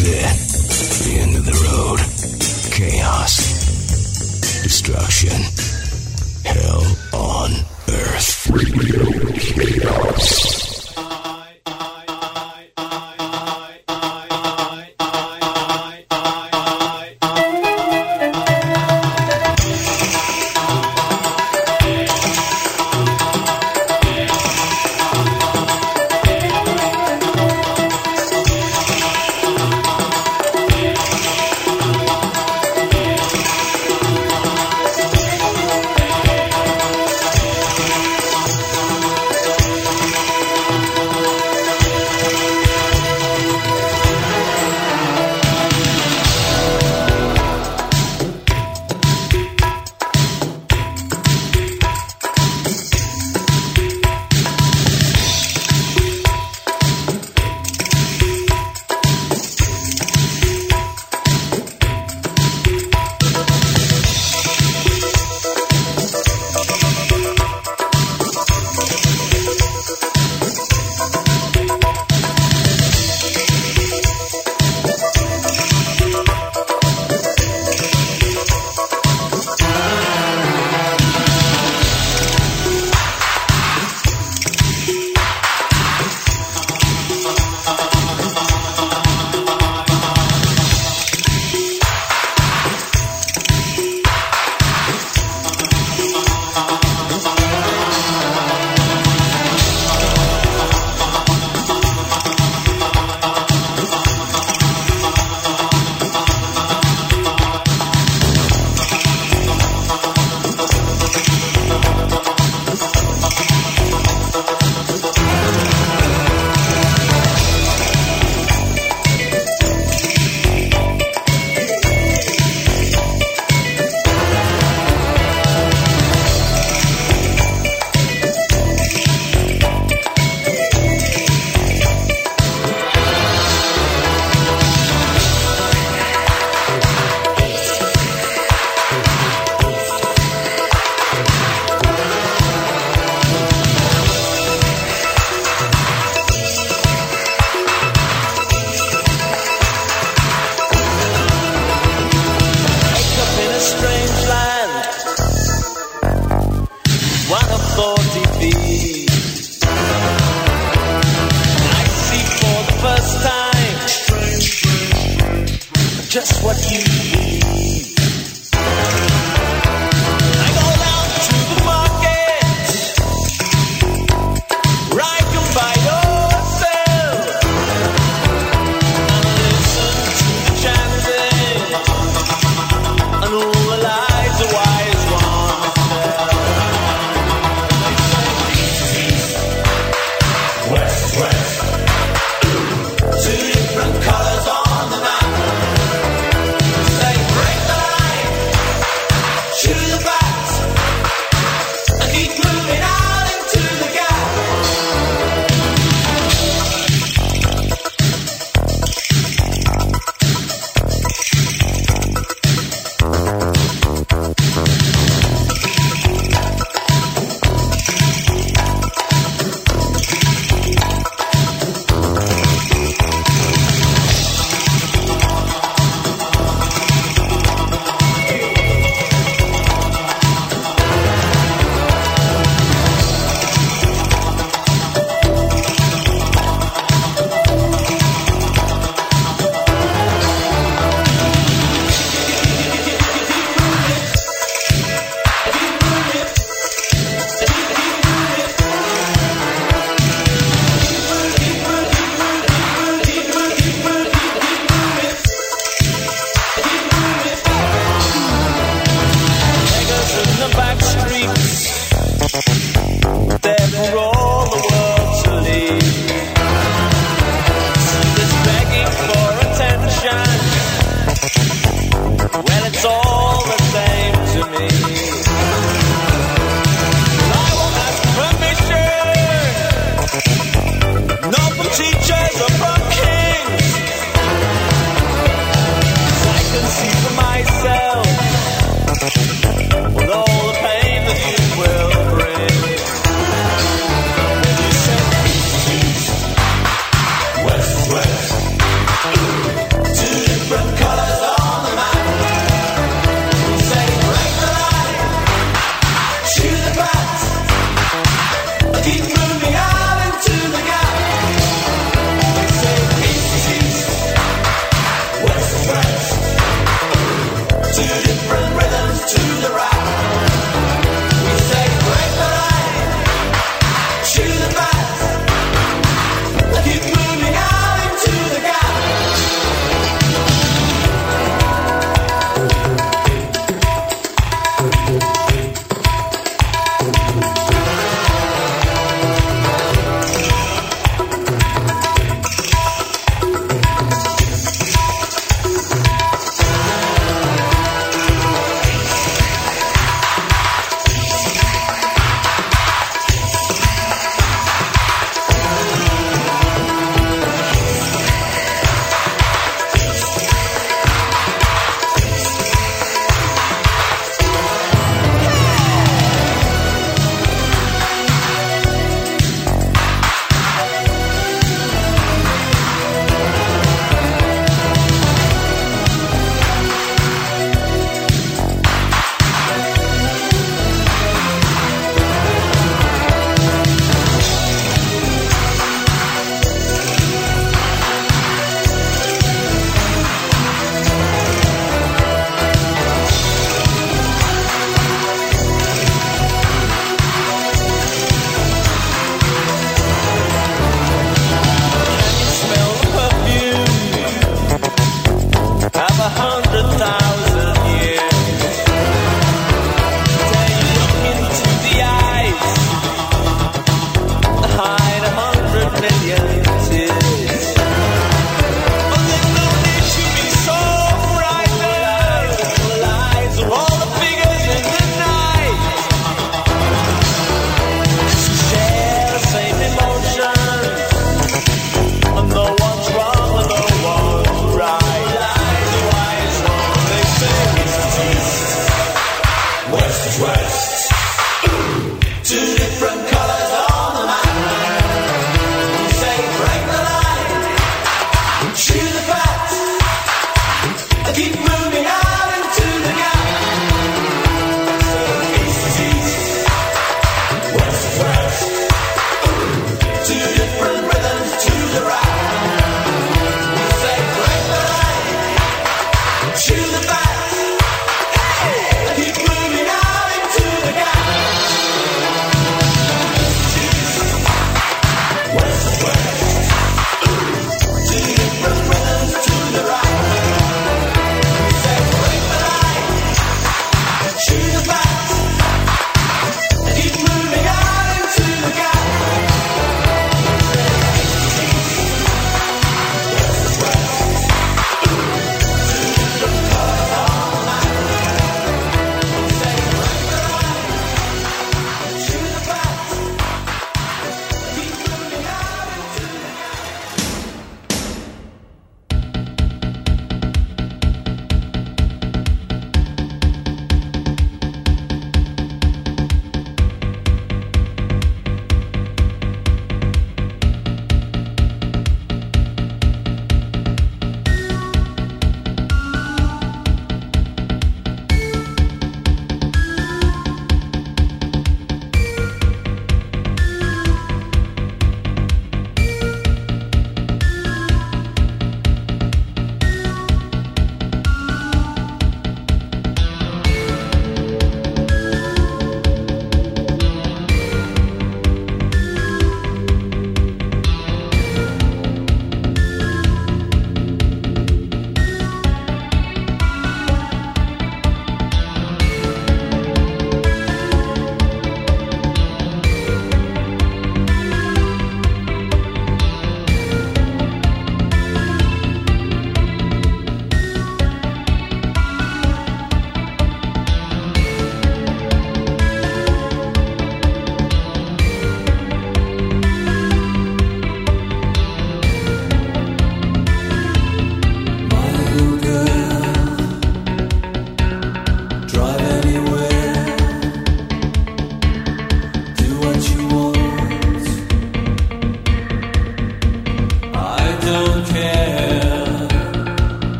is it. The end of the road. Chaos. Destruction. Hell on earth.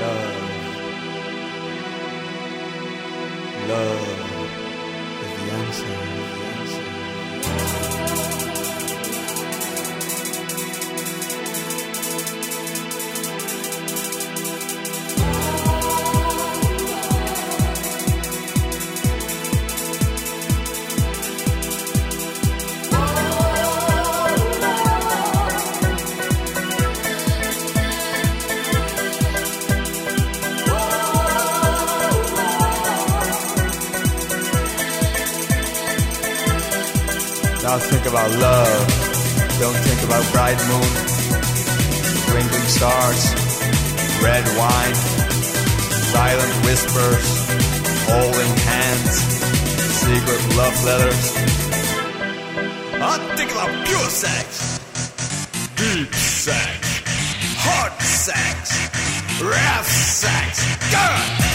Love. Love is the answer. About love. Don't think about bright moon, twinkling stars, red wine, silent whispers, holding hands, secret love letters. I think about pure sex, deep sex, hard sex, rough sex. God!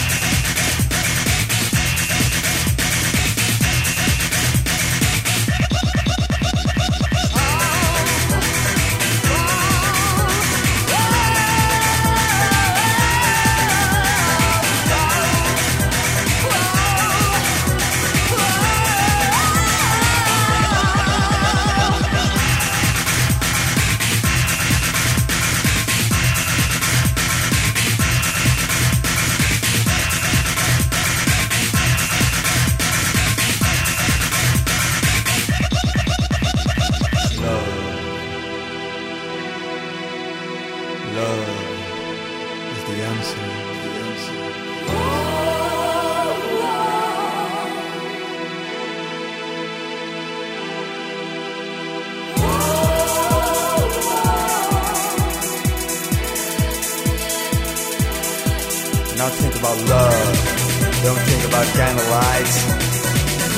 Now think about love. Don't think about candlelights,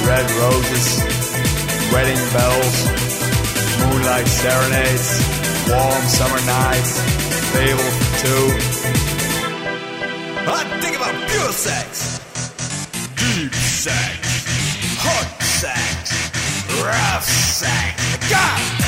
red roses, wedding bells, moonlight serenades, warm summer nights, table for two. I think about pure sex, deep sex, hot sex, rough sex. God!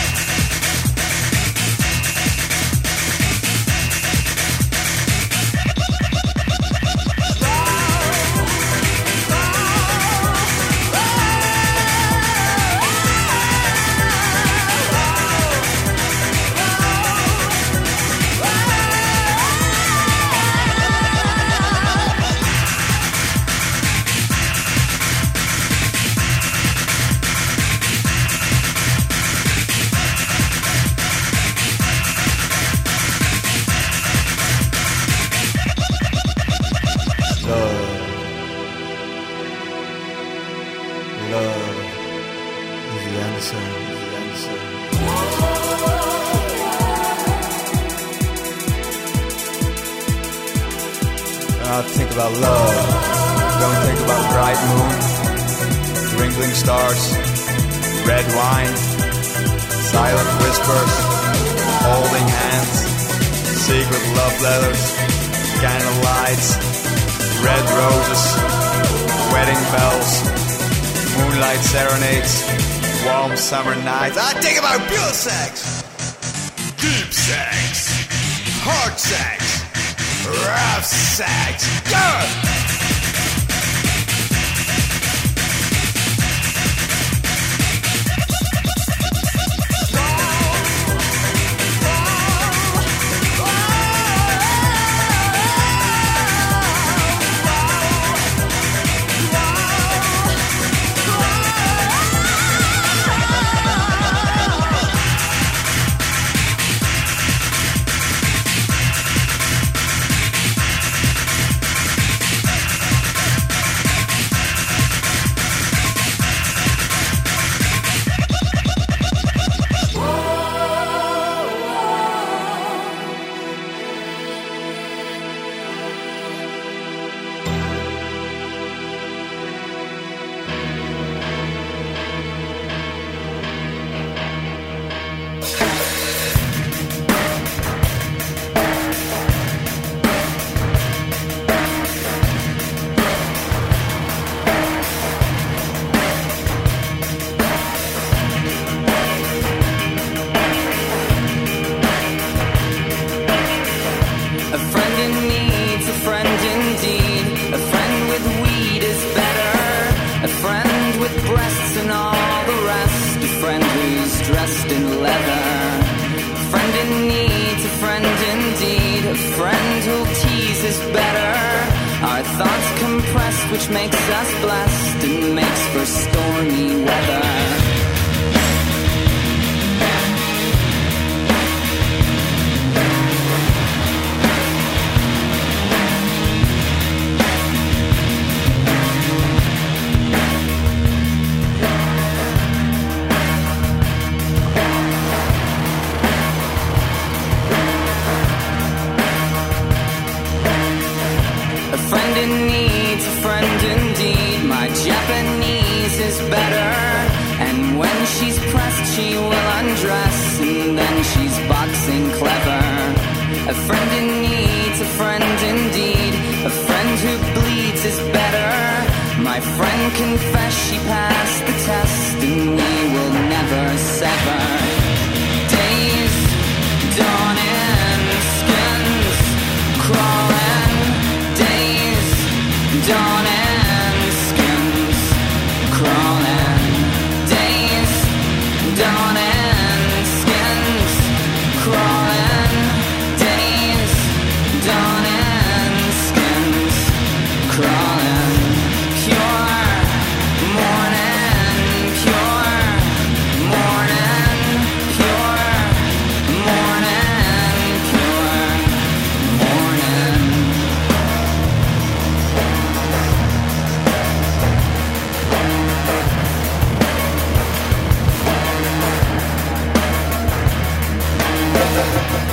A friend in need, a friend indeed. A friend who bleeds is better. My friend confessed she passed the test, and we will never sever.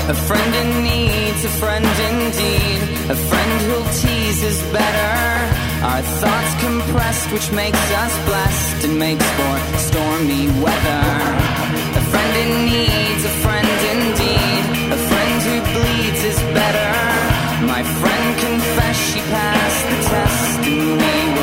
A friend in need's a friend indeed. A friend who'll tease is better. Our thoughts compressed, which makes us blessed and makes for stormy weather. A friend in need's a friend indeed. A friend who bleeds is better. My friend confessed she passed the test, and we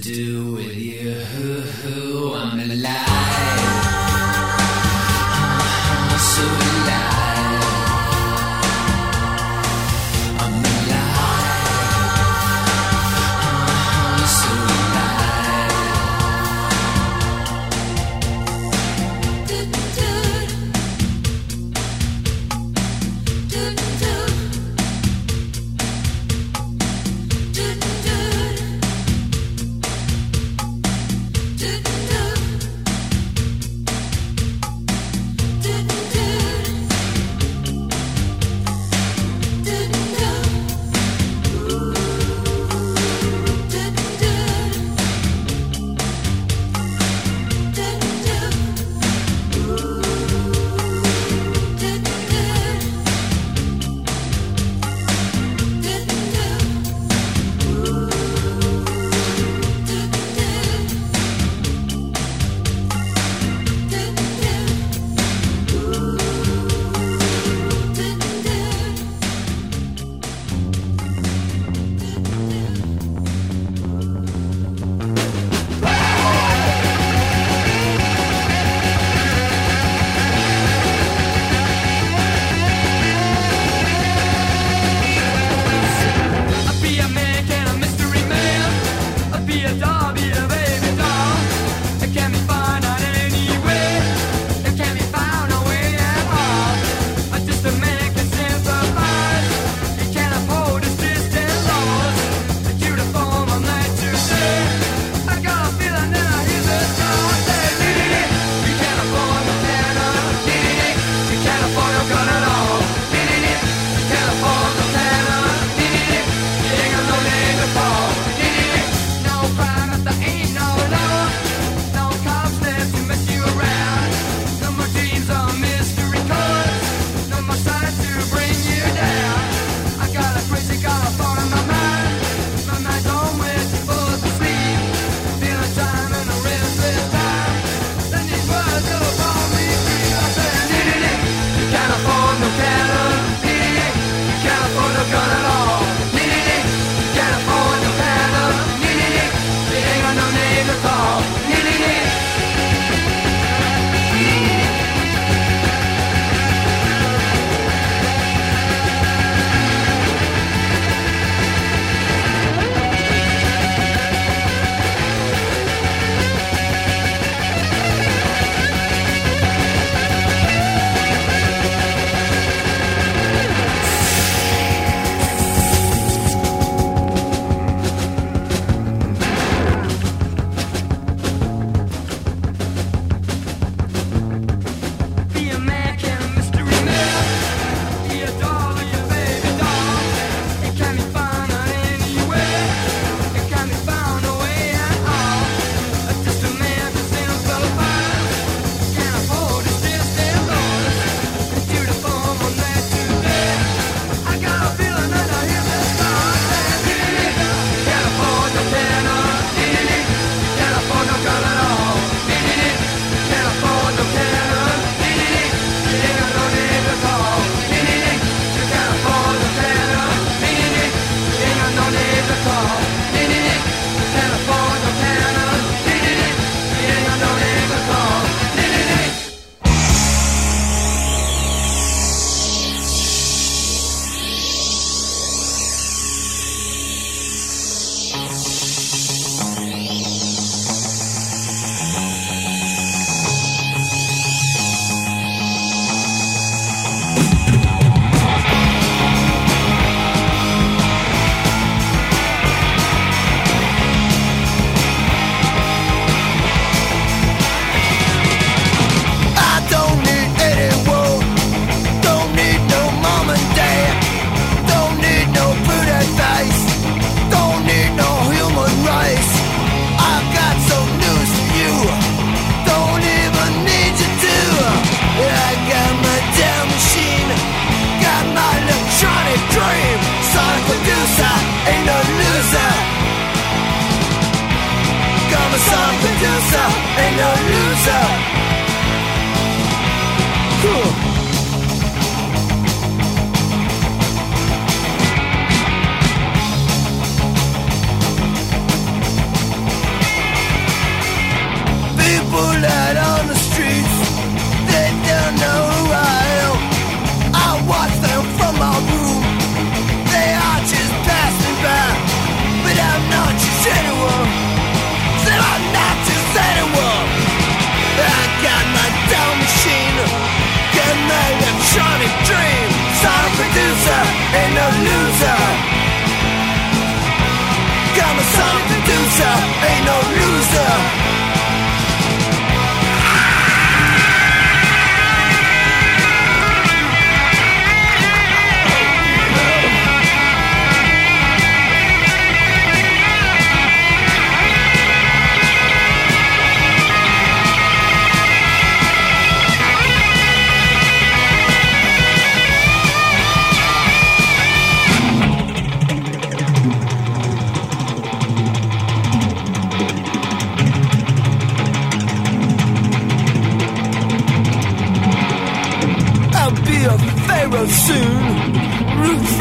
do with you. I'm alive.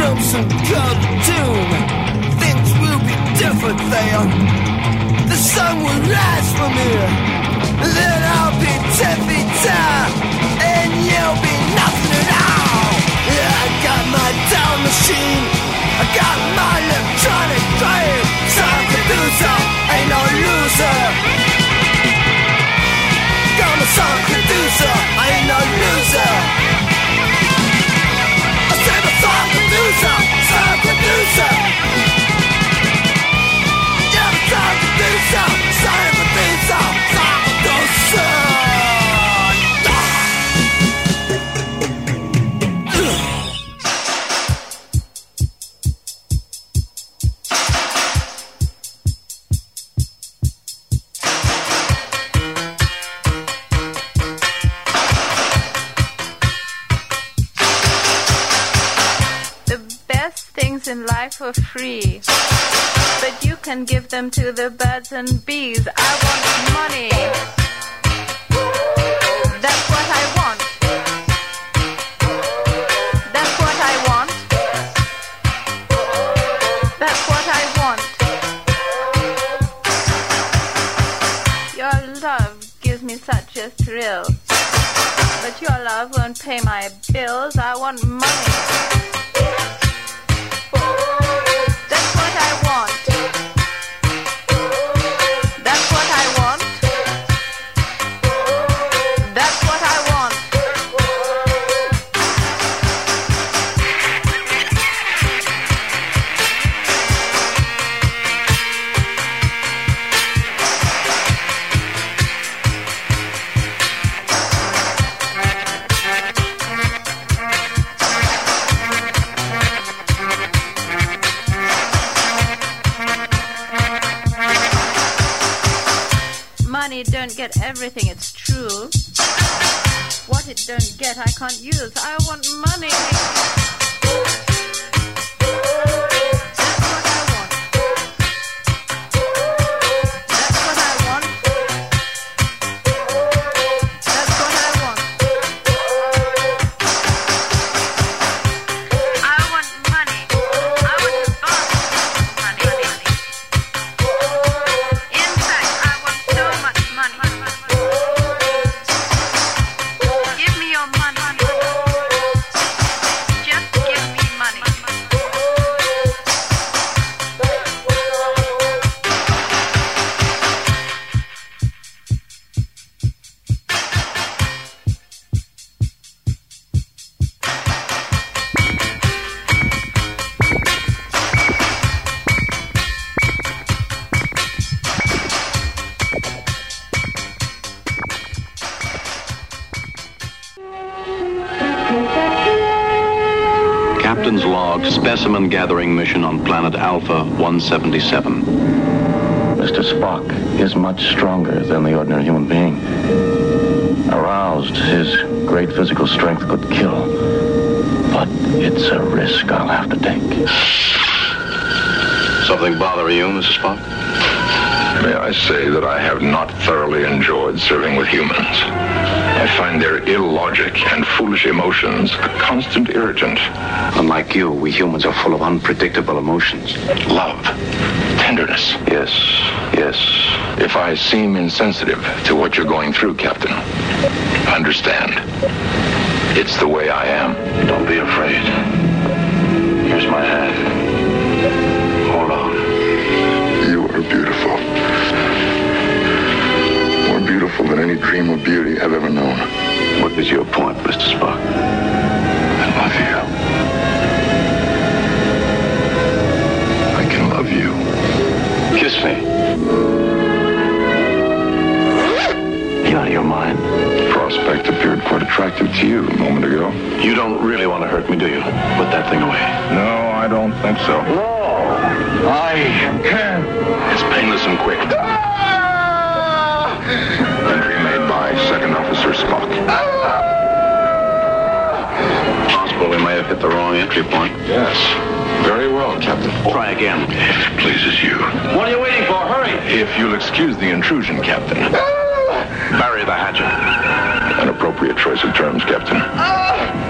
From some cartoon. Things will be different there. The sun will rise from here. Then I'll be ten feet tall, and you'll be nothing at all. Yeah, I got my time machine. I got my electronic brain. Some producer ain't no loser. Got my song producer, ain't no loser. In life are free, but you can give them to the birds and bees. I can't use. Specimen gathering mission on planet Alpha 177. Mr. Spock is much stronger than the ordinary human being. Aroused, his great physical strength could kill. But it's a risk I'll have to take. Something bother you, Mrs. Spock? May I say that I have not thoroughly enjoyed serving with humans. I find their illogic and foolish emotions a constant irritant. Unlike you, we humans are full of unpredictable emotions. Love, tenderness. Yes, yes. If I seem insensitive to what you're going through, Captain, understand. It's the way I am. Don't be afraid. Here's my hand. Hold on. You are beautiful. More beautiful than any dream of beauty I've ever known. What is your point, Mr. Spock? Kiss me. You out of your mind? Prospect appeared quite attractive to you a moment ago. You don't really want to hurt me, do you? Put that thing away. No, I don't think so. No! I can. It's painless and quick. Entry made by Second Officer Spock. Possible we may have hit the wrong entry point. Yes. Very well, Captain. Try again. If it pleases you. What are you waiting for? Hurry! If you'll excuse the intrusion, Captain. Ah! Bury the hatchet. An appropriate choice of terms, Captain. Ah!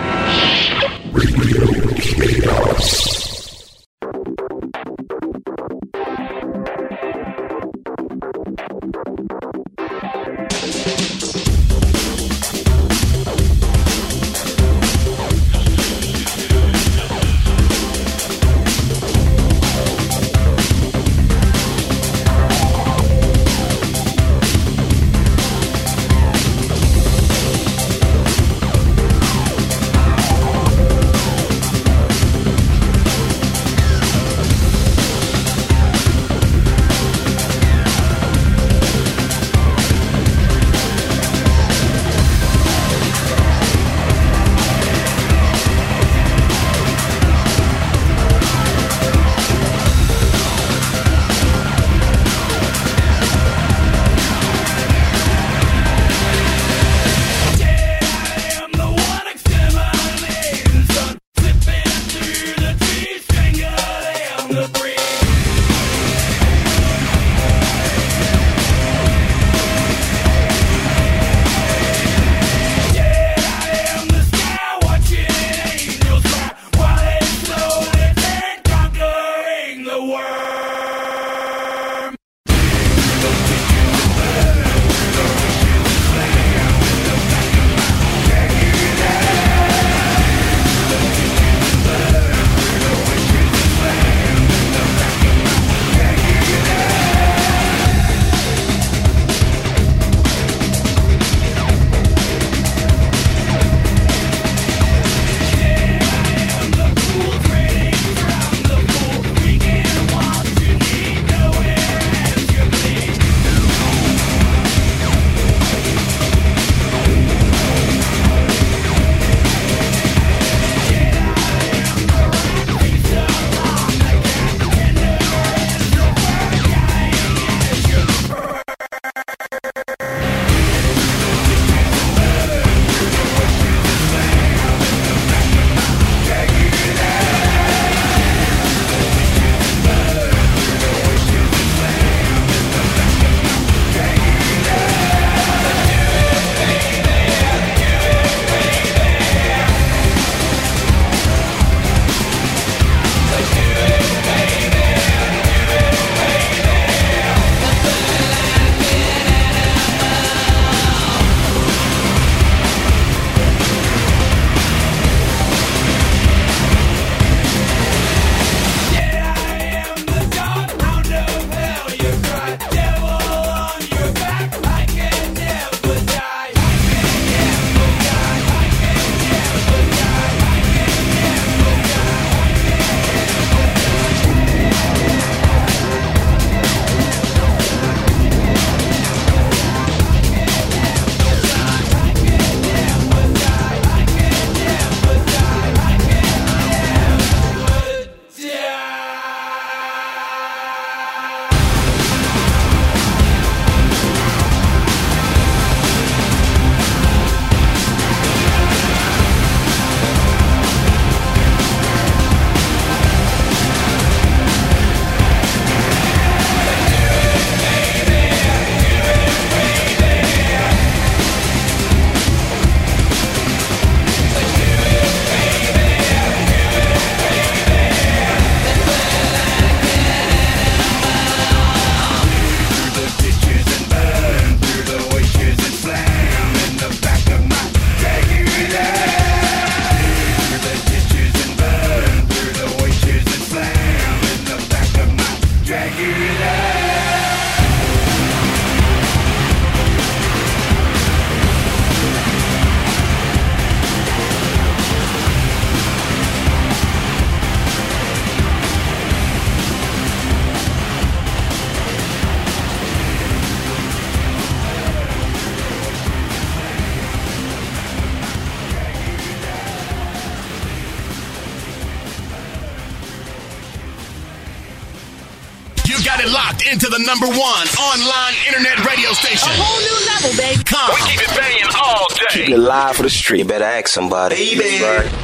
Street. Better ask somebody. Baby. Right.